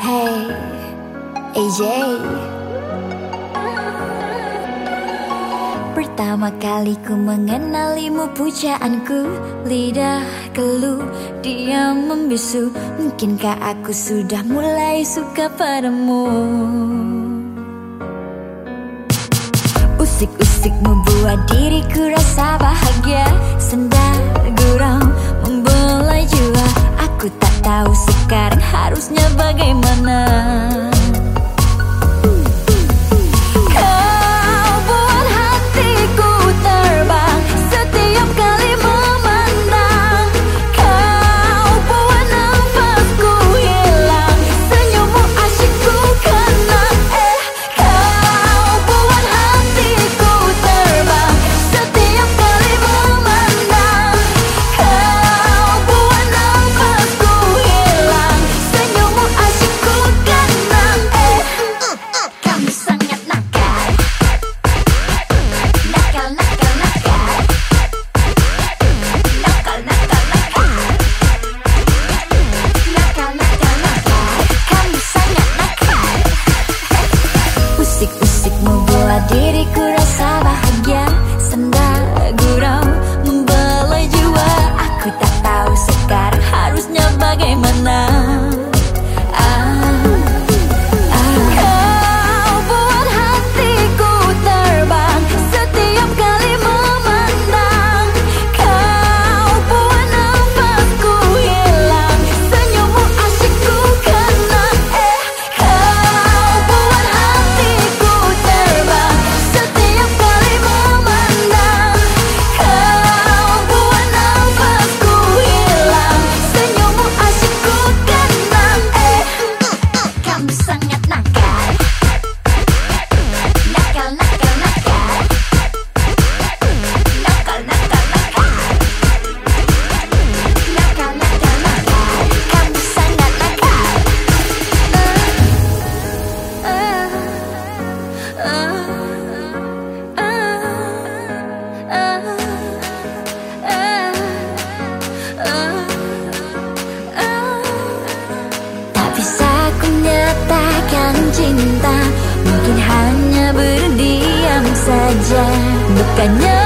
DJ Pertama kali ku mengenalimu pujaanku. Lidah keluh, diam membisu. Mungkinkah aku sudah mulai suka padamu? Usik-usik membuat diriku rasa bahagia. Sendal gurau membelai jiwa. Aku tak tahu 그러니까요.